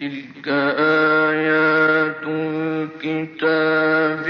تلك آيات الكتاب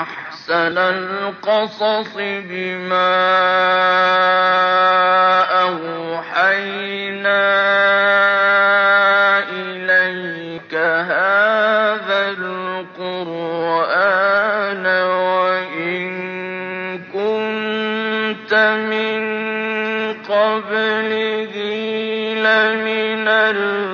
أحسن القصص بما أوحينا إليك. هذا القرآن وإن كنت من قبله لمن الْمُسْرِفِينَ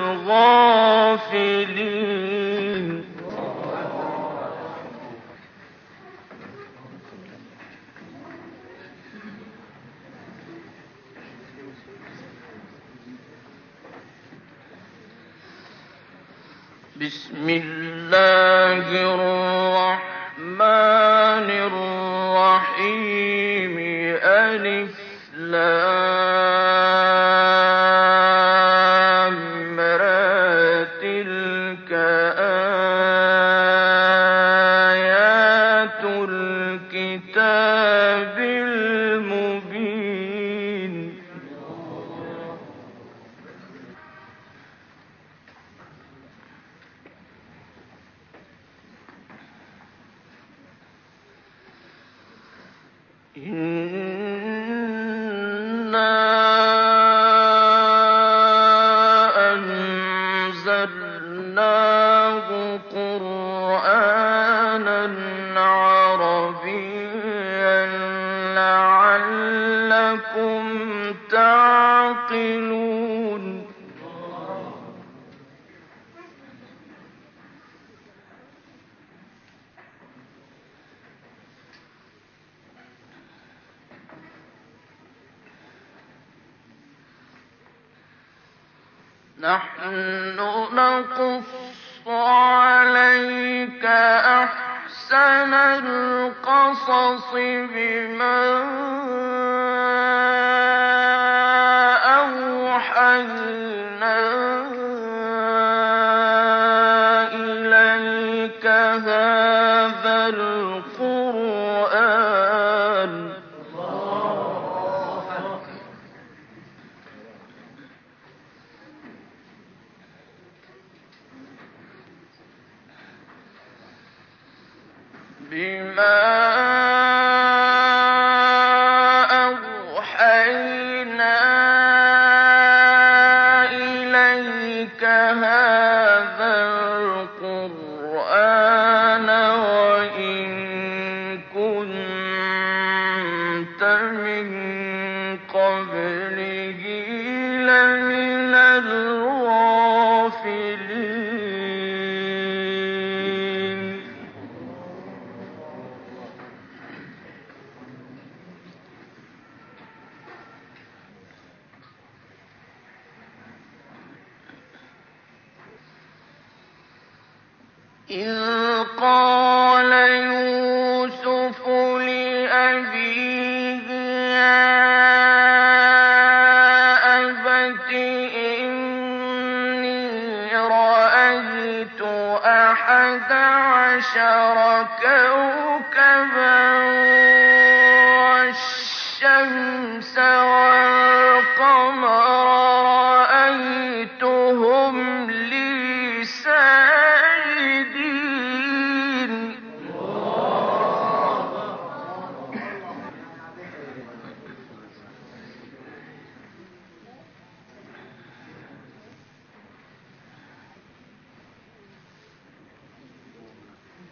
Mm. عشر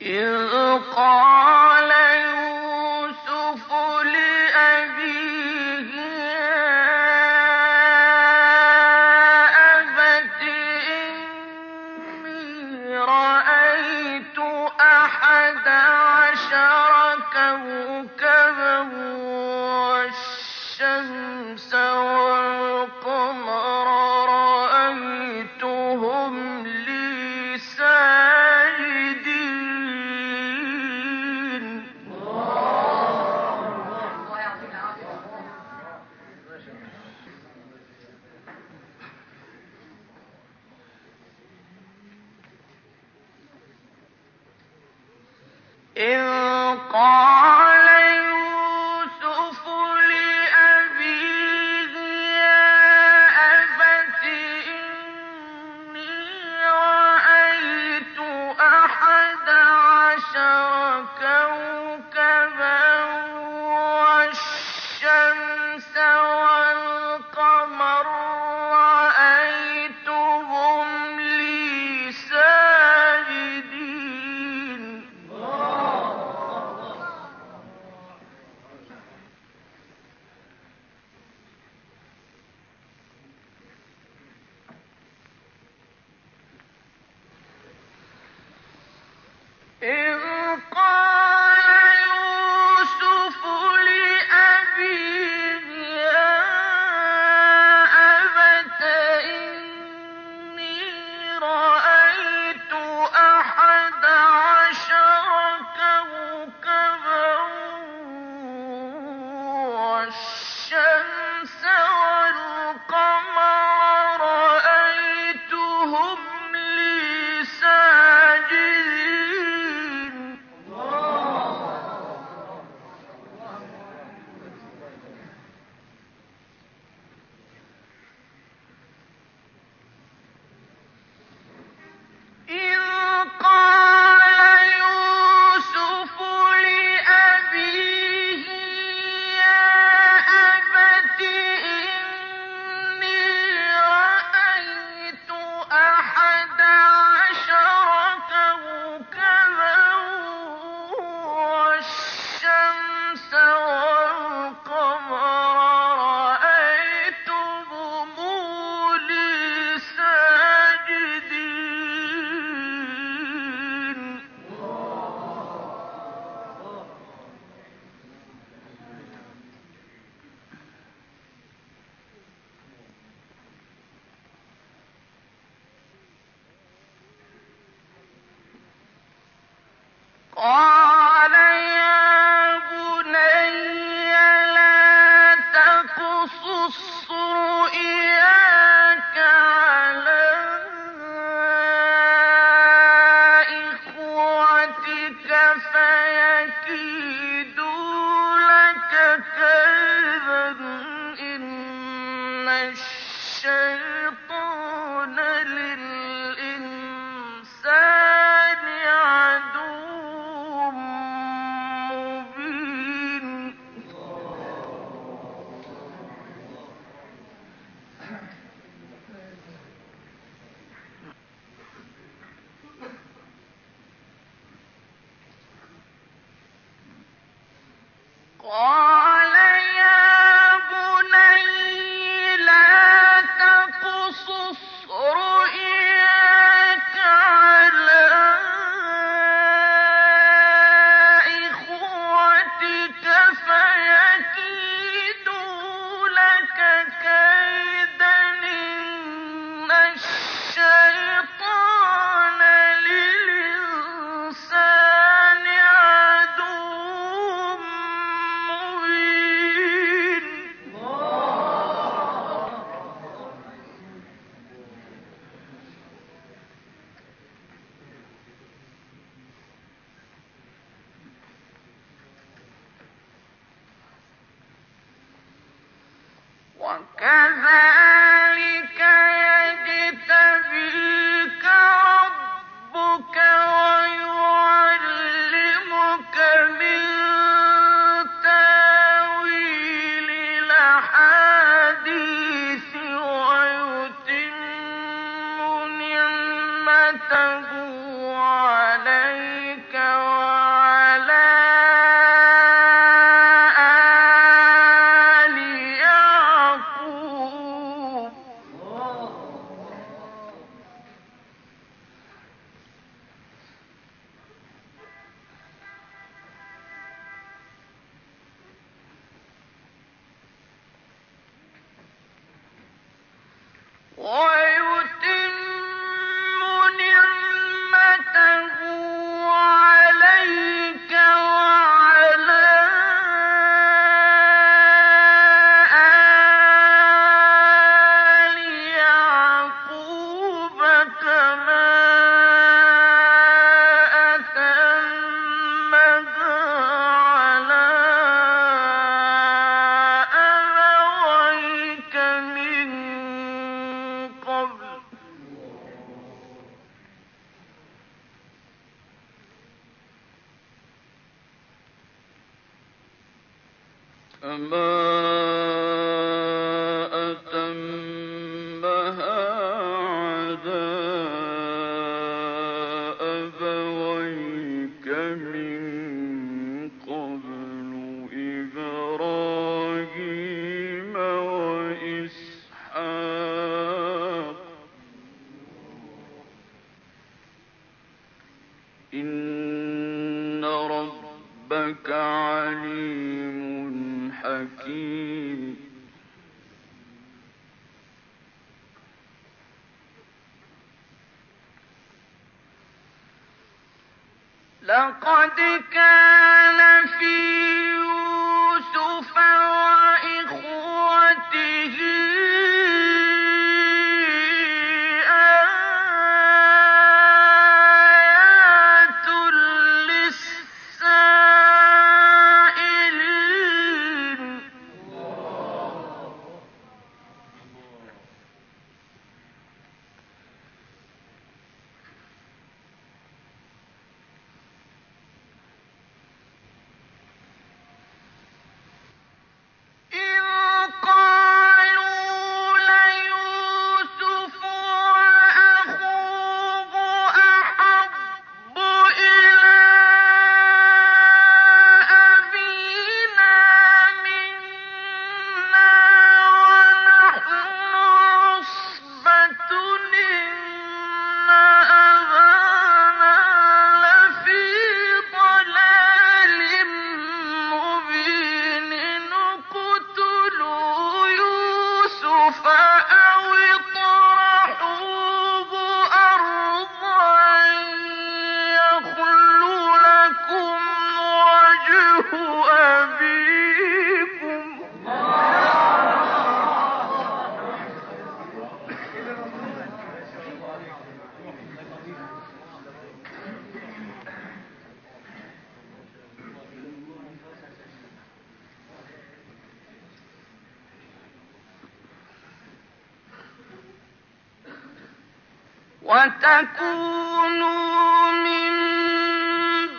إذ قال Ew. لقد القرى وتكونوا من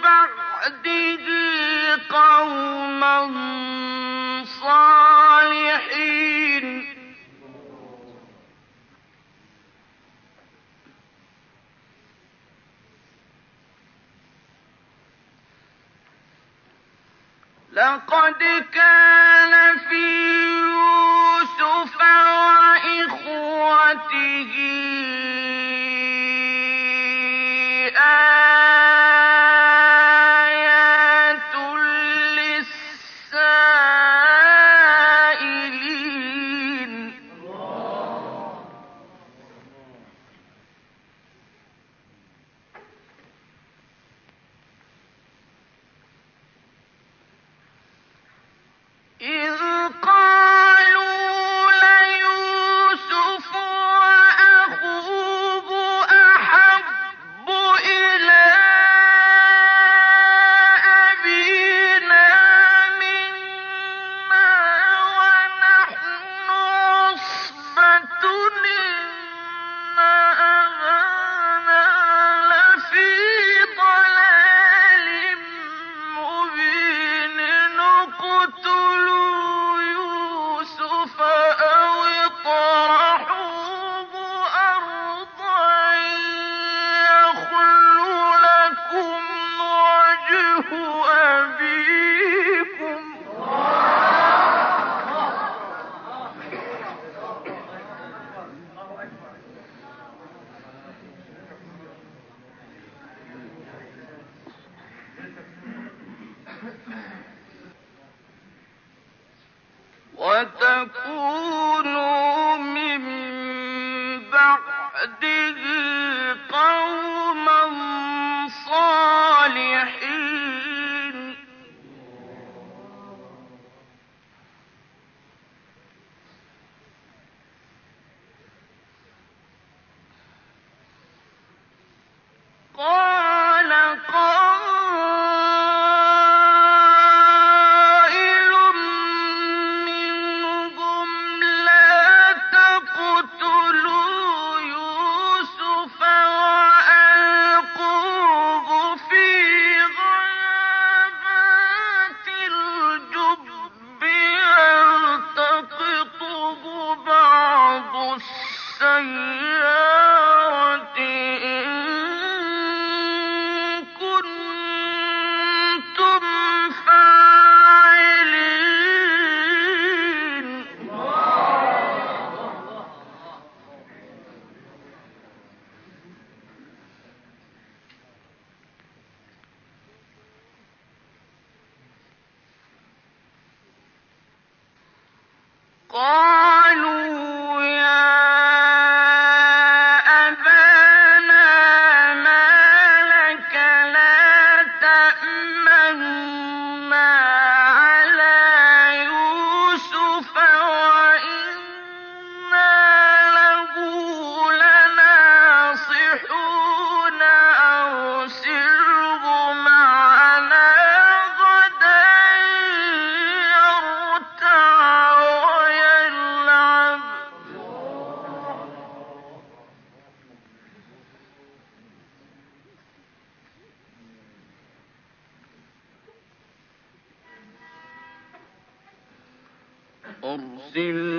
بعده قوما صالحين. لقد كان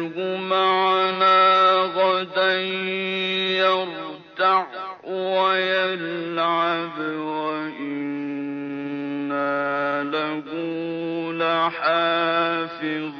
أرسله معنا غدا يرتع ويلعب وإنا له لحافظون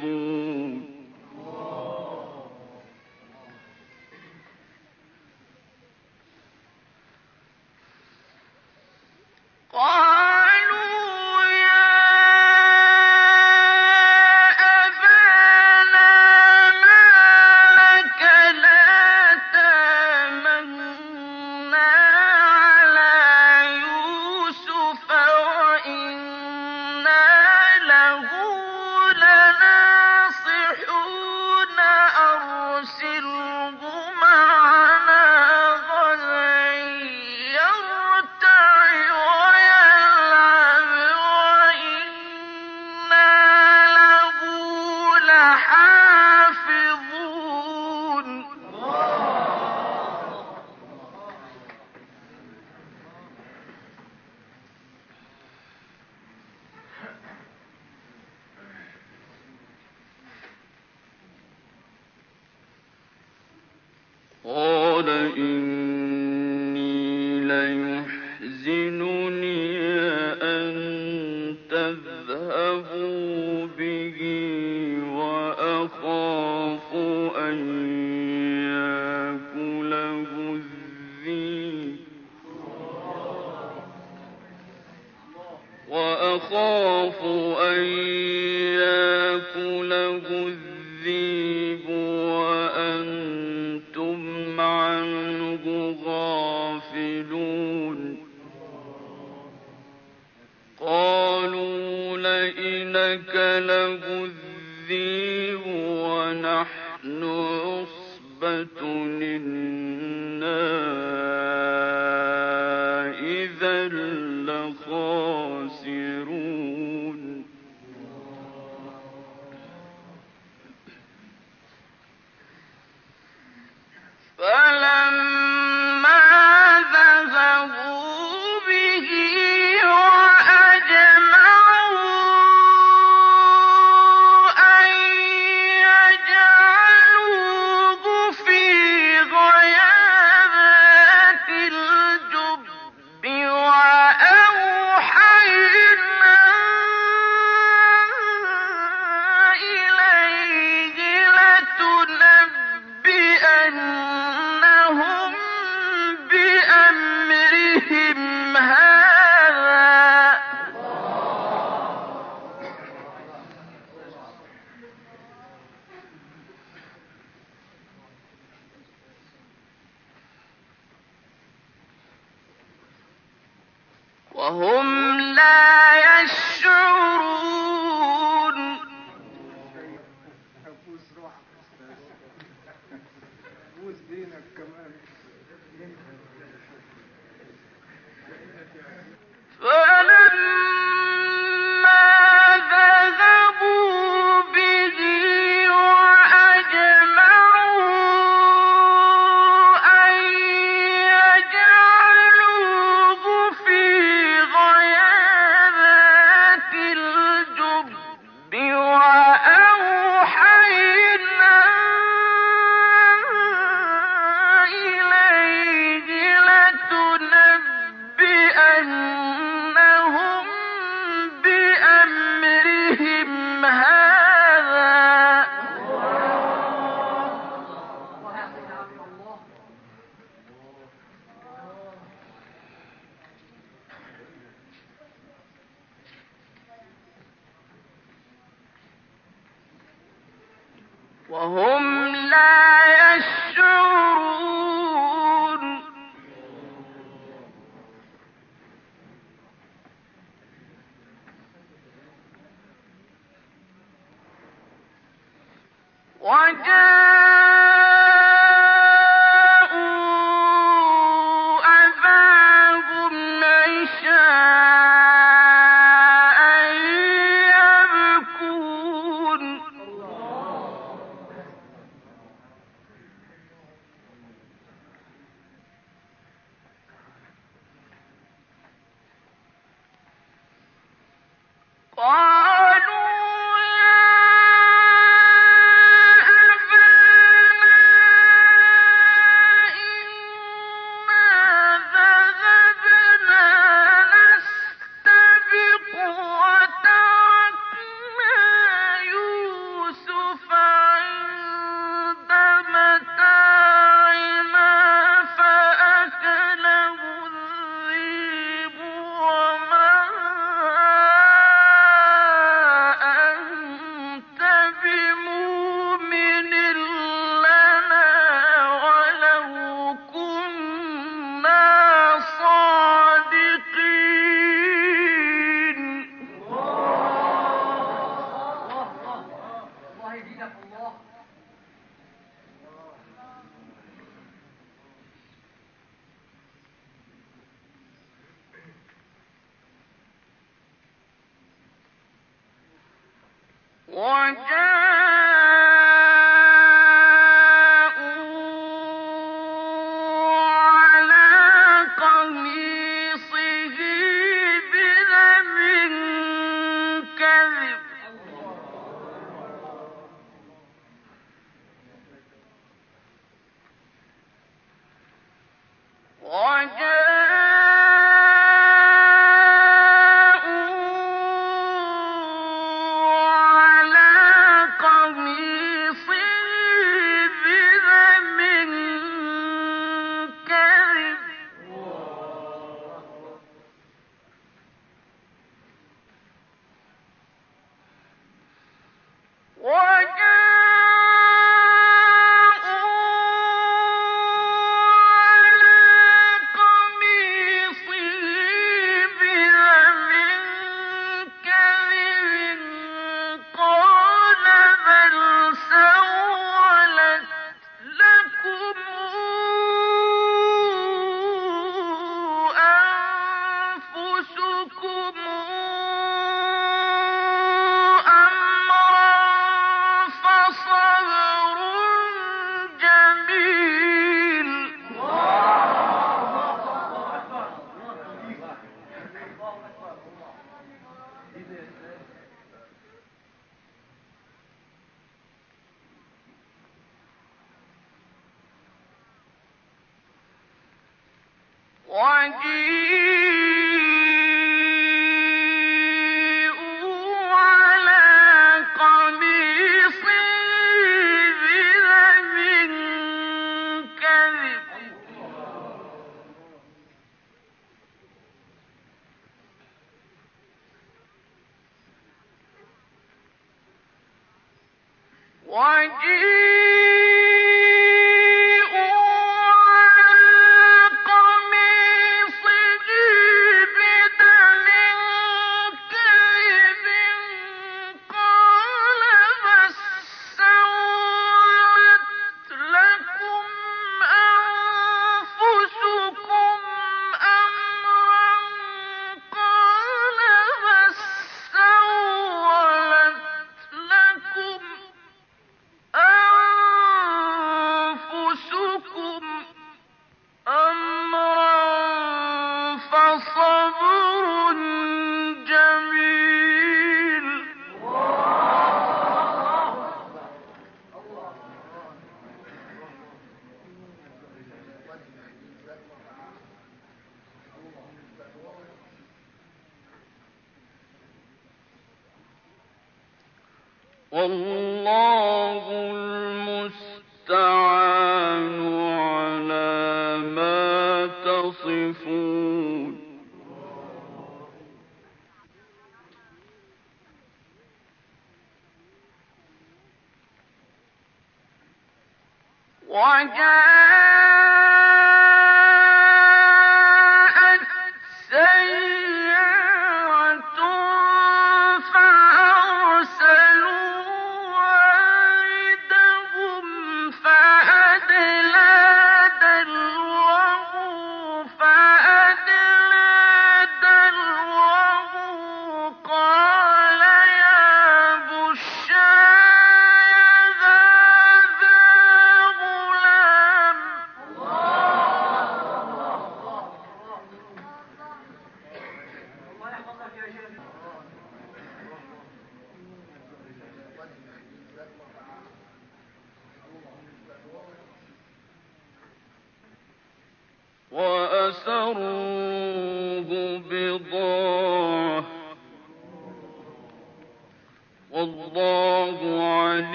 وهم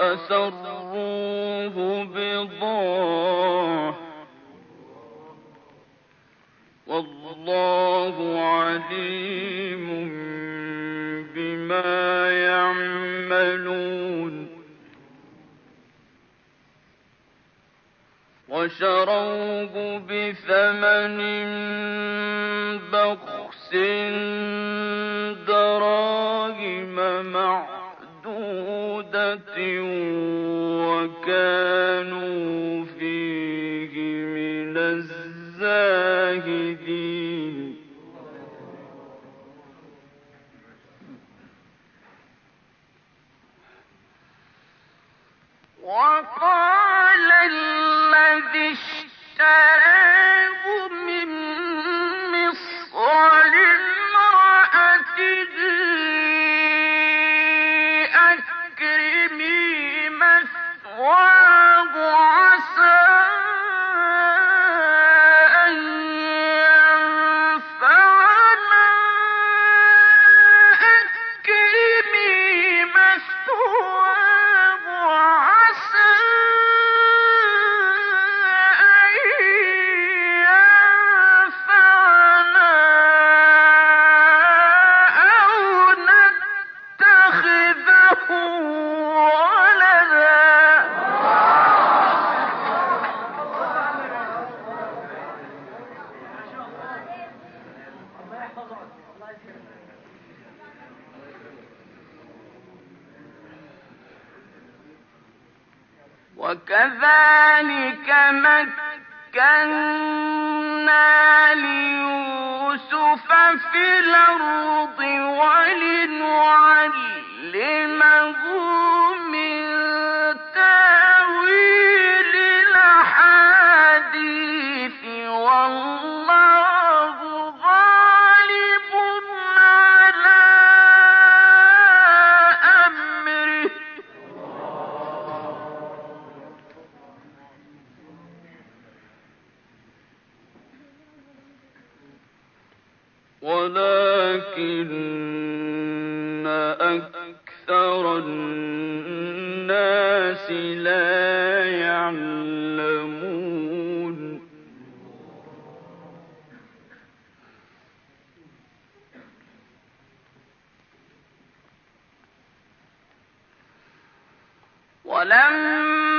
وأسروه بضاعة. والله عليم بما يعملون. وشروه بثمن بخس وكانوا فيه من الزاهدين. وقال الذي اشترى ولم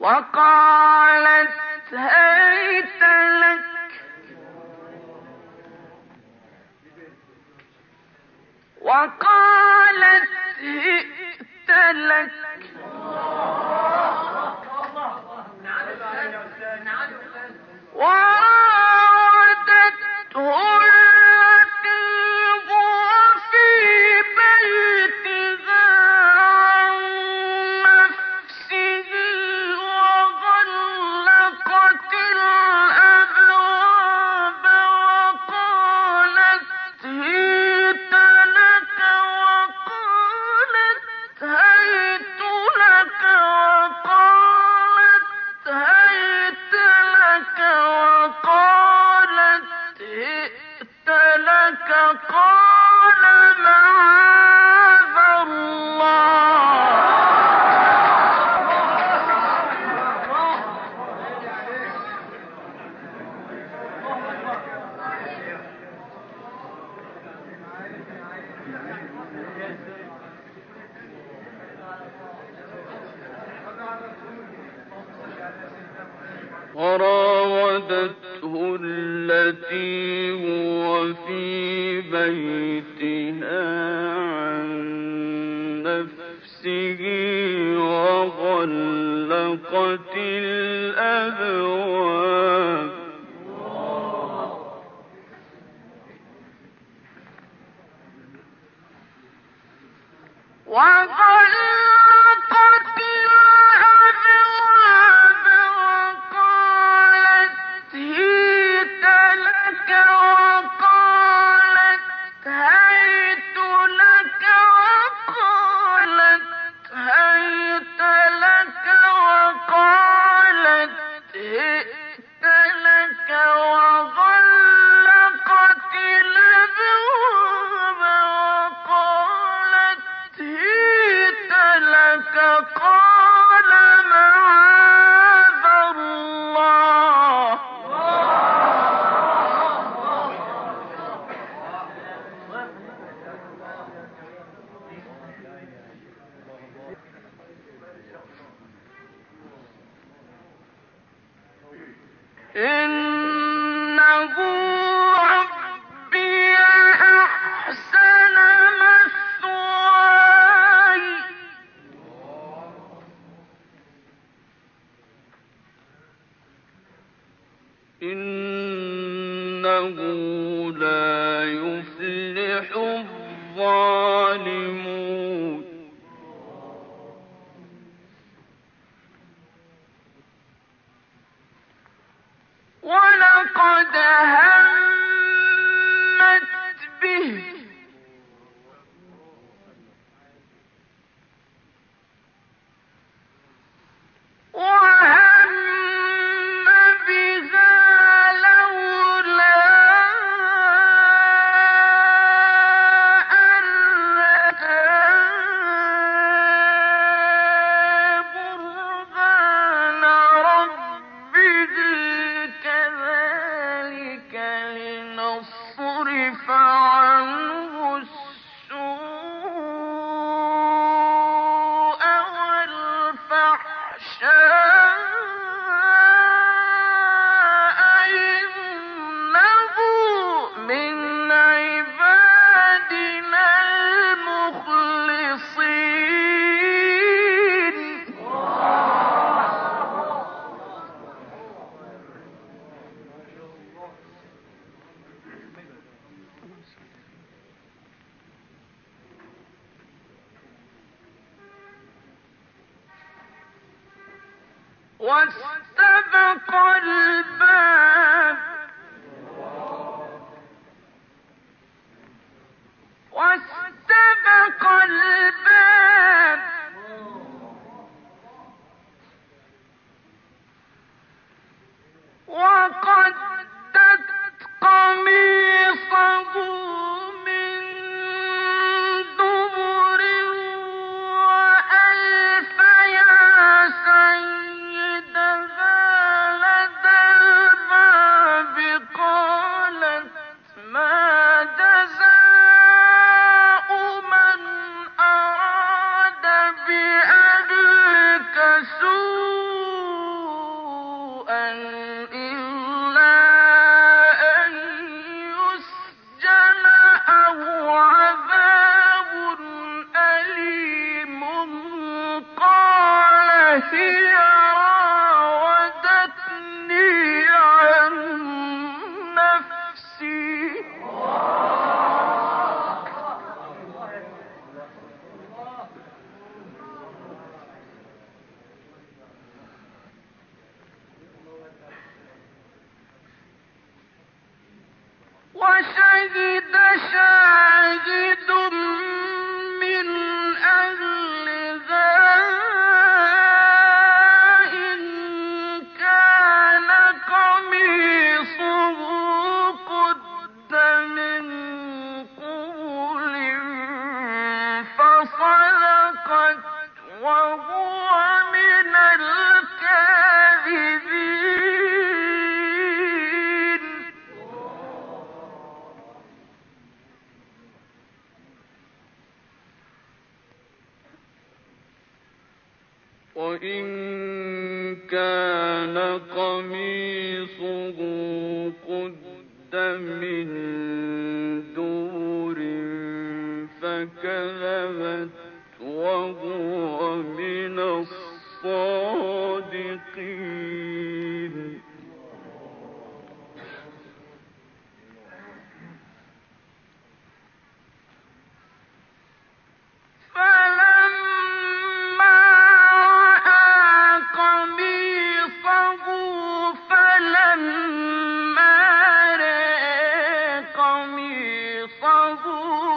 وقالت هيت لك. وقالت هئت لك. وراودته بيتها عن نفسه وغلقت الأبواب. وغلقت إنه لا يفلح الظالمون. ولقد هدى واستبق الباب شاهدا وهو